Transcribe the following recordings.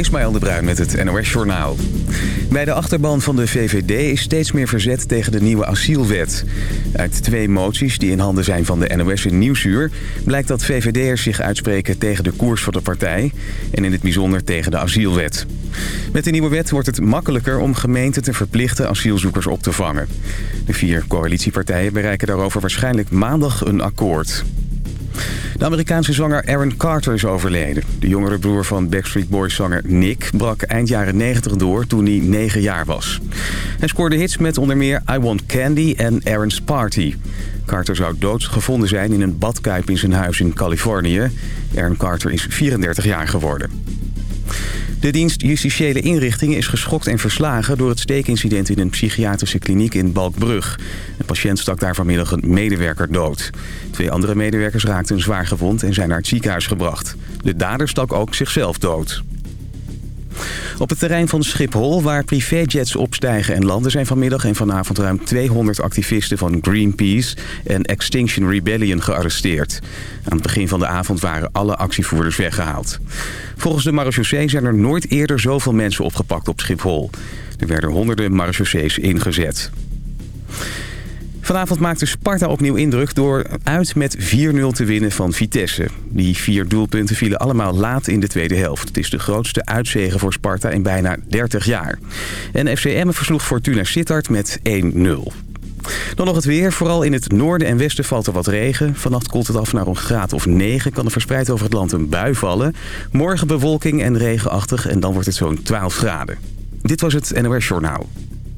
Ismaël de Bruin met het NOS Journaal. Bij de achterban van de VVD is steeds meer verzet tegen de nieuwe asielwet. Uit twee moties die in handen zijn van de NOS in Nieuwsuur... blijkt dat VVD'ers zich uitspreken tegen de koers van de partij... en in het bijzonder tegen de asielwet. Met de nieuwe wet wordt het makkelijker om gemeenten te verplichten asielzoekers op te vangen. De vier coalitiepartijen bereiken daarover waarschijnlijk maandag een akkoord. De Amerikaanse zanger Aaron Carter is overleden. De jongere broer van Backstreet Boys zanger Nick brak eind jaren 90 door toen hij 9 jaar was. Hij scoorde hits met onder meer I Want Candy en Aaron's Party. Carter zou dood gevonden zijn in een badkuip in zijn huis in Californië. Aaron Carter is 34 jaar geworden. De dienst Justitiële Inrichtingen is geschokt en verslagen... door het steekincident in een psychiatrische kliniek in Balkbrug. Een patiënt stak daar vanmiddag een medewerker dood. Twee andere medewerkers raakten zwaar gewond en zijn naar het ziekenhuis gebracht. De dader stak ook zichzelf dood. Op het terrein van Schiphol, waar privéjets opstijgen en landen... zijn vanmiddag en vanavond ruim 200 activisten van Greenpeace en Extinction Rebellion gearresteerd. Aan het begin van de avond waren alle actievoerders weggehaald. Volgens de marechaussee zijn er nooit eerder zoveel mensen opgepakt op Schiphol. Er werden honderden marechaussees ingezet. Vanavond maakte Sparta opnieuw indruk door uit met 4-0 te winnen van Vitesse. Die vier doelpunten vielen allemaal laat in de tweede helft. Het is de grootste uitzegen voor Sparta in bijna 30 jaar. En FCM versloeg Fortuna Sittard met 1-0. Dan nog het weer. Vooral in het noorden en westen valt er wat regen. Vannacht koelt het af naar een graad of 9. Kan er verspreid over het land een bui vallen. Morgen bewolking en regenachtig en dan wordt het zo'n 12 graden. Dit was het NOS Journaal.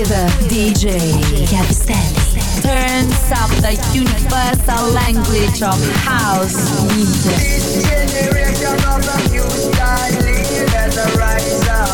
With DJ Chiavistelli. Turns up the universal language of house music. Rise up.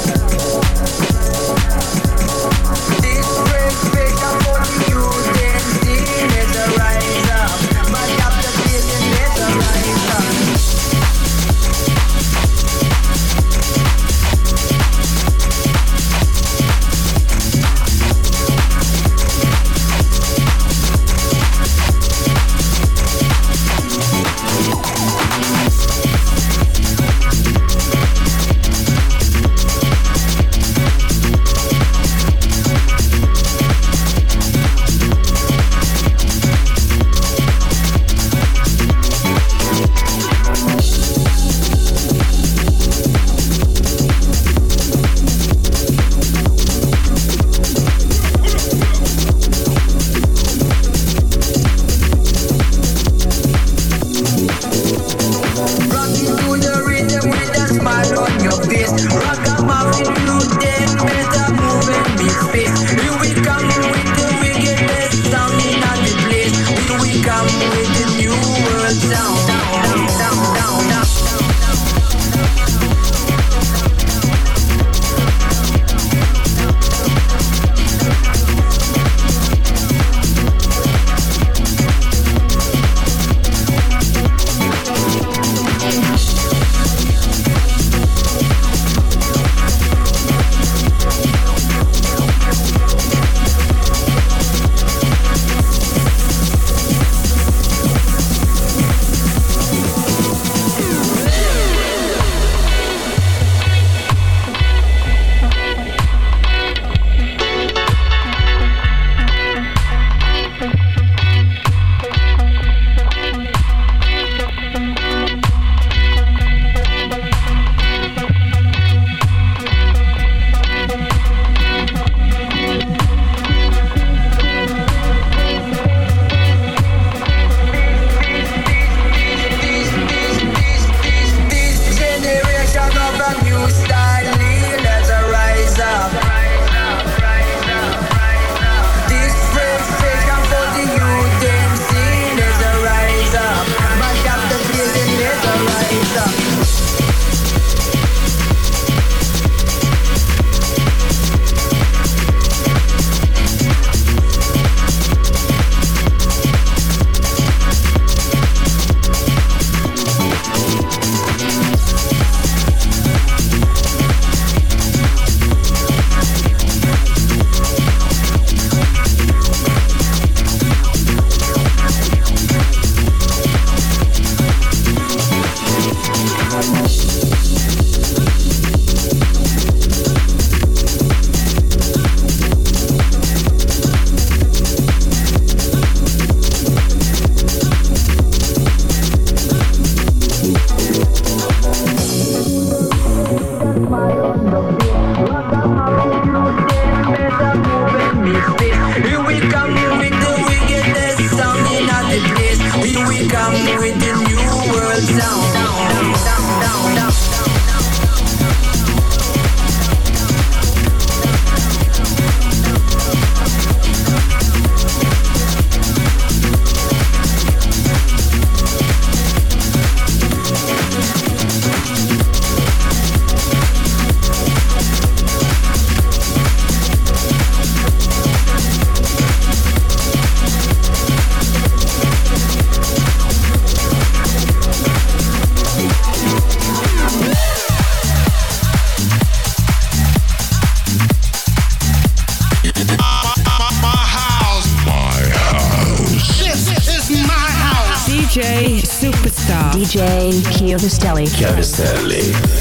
Chiavistelli.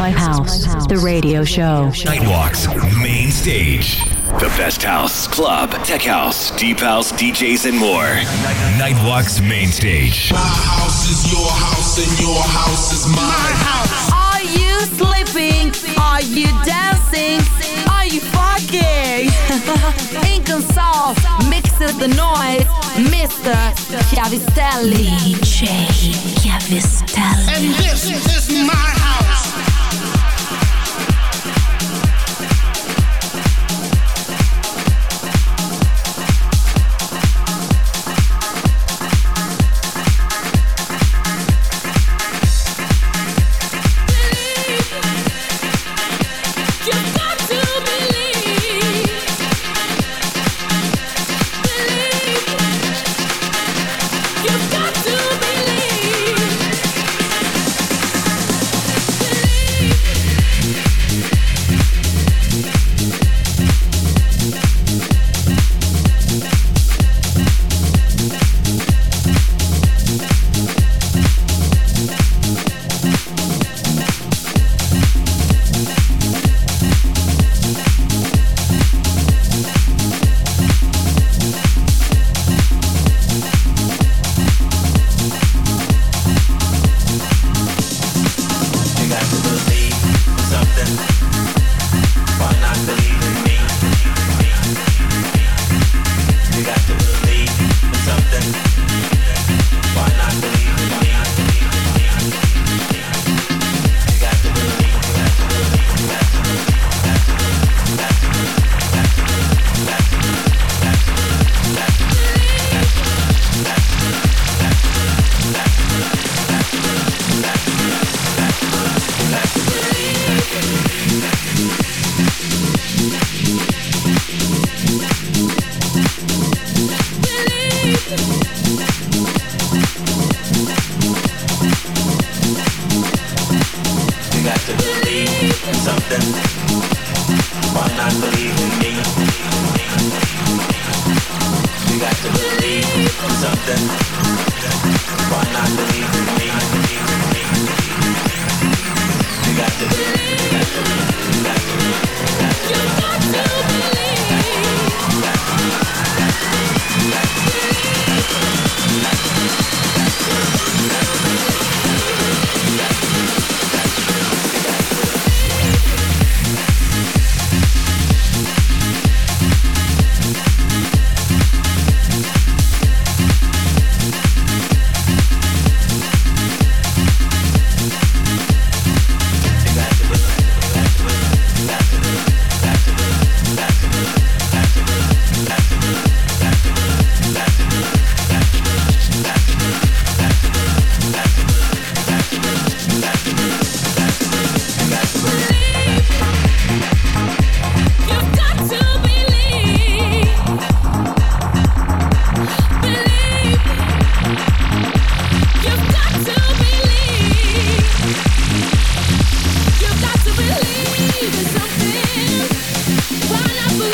My house, the radio show. Nightwalk's main stage. The best house, club, tech house, deep house, DJs, and more. Nightwalk's main stage. My house is your house and your house is my house. Are you sleeping? Are you dancing? Are you fucking? Inconsol mixes the noise. Mr. Chiavistelli. DJ Chiavistelli. And this is my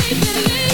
you believe?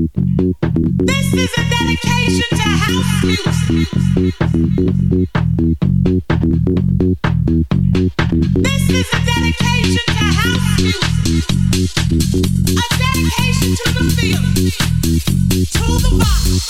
This is a dedication to house music. This is a dedication to house music. A dedication to the field, to the rock.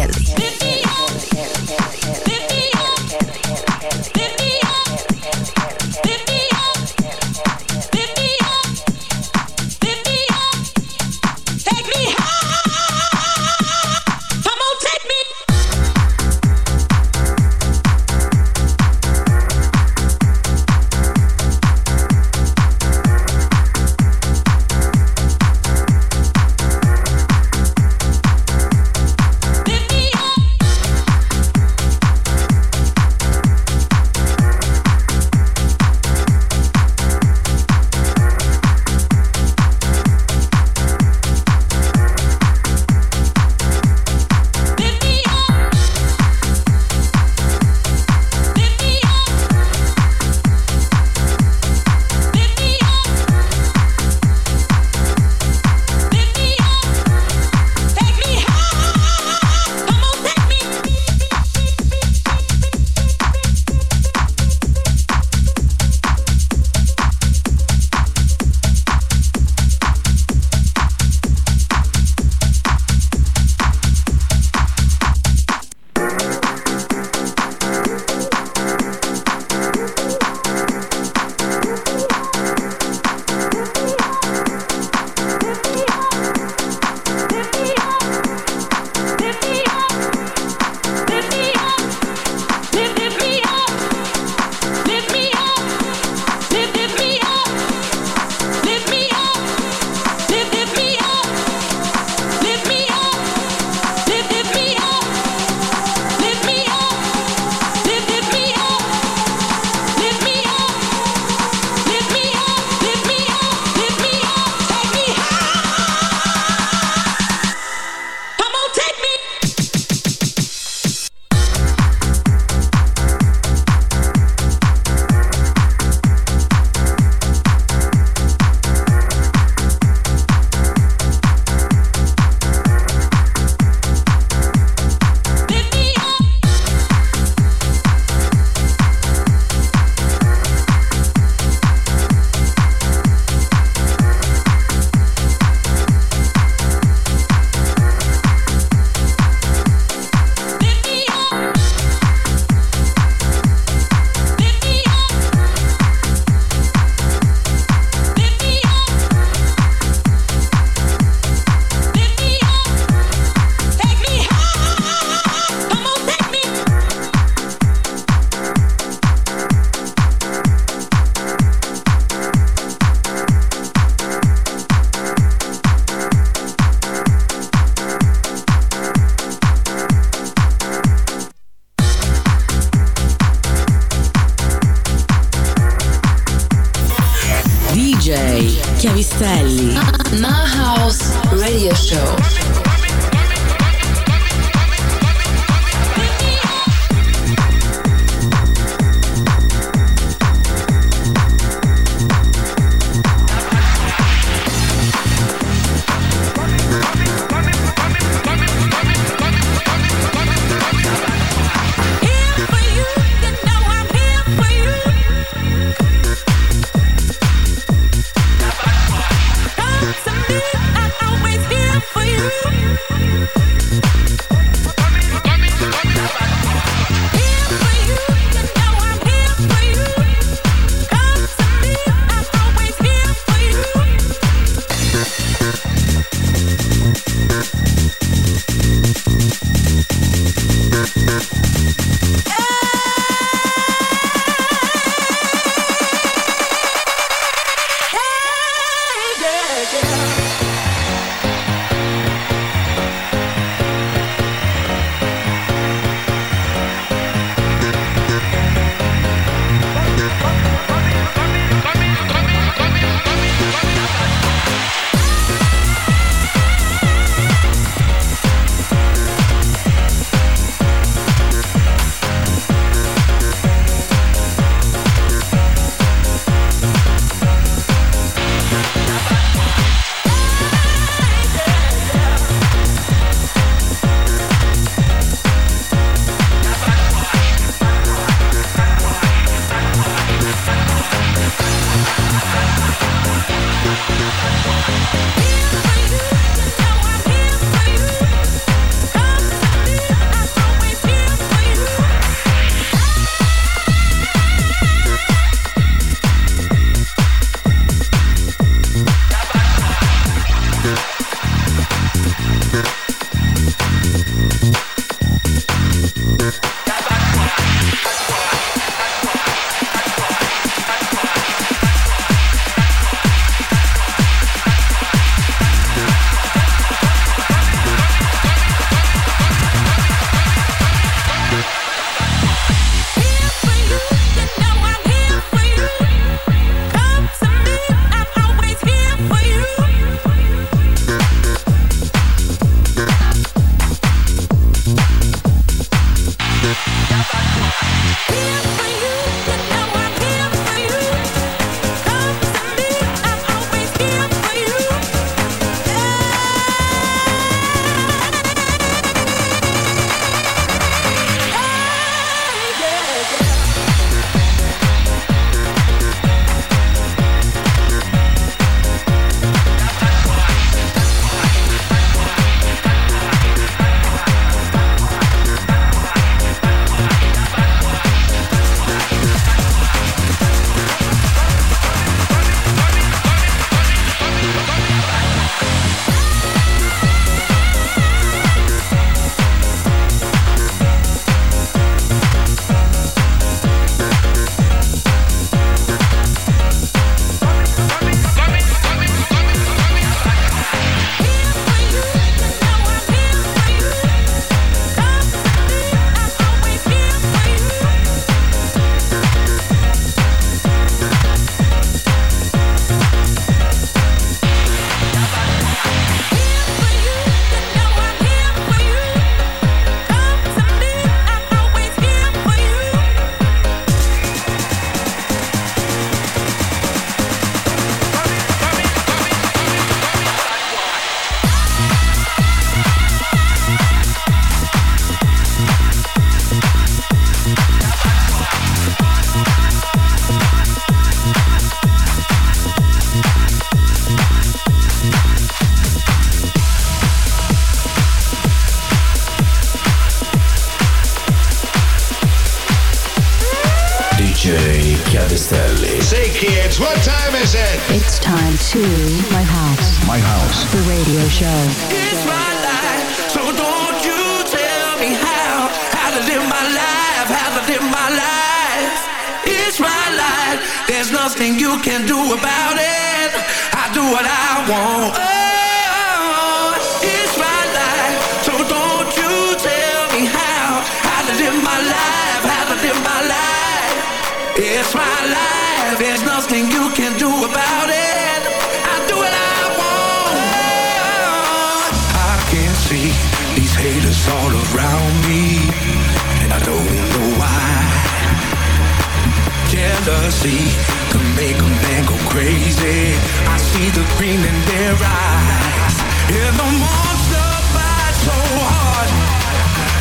jealousy can make a man go crazy. I see the green in their eyes. Yeah, the monster bites so hard,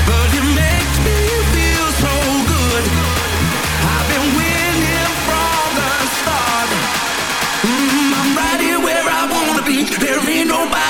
but it makes me feel so good. I've been winning from the start. Mm, I'm right here where I wanna be. There ain't nobody.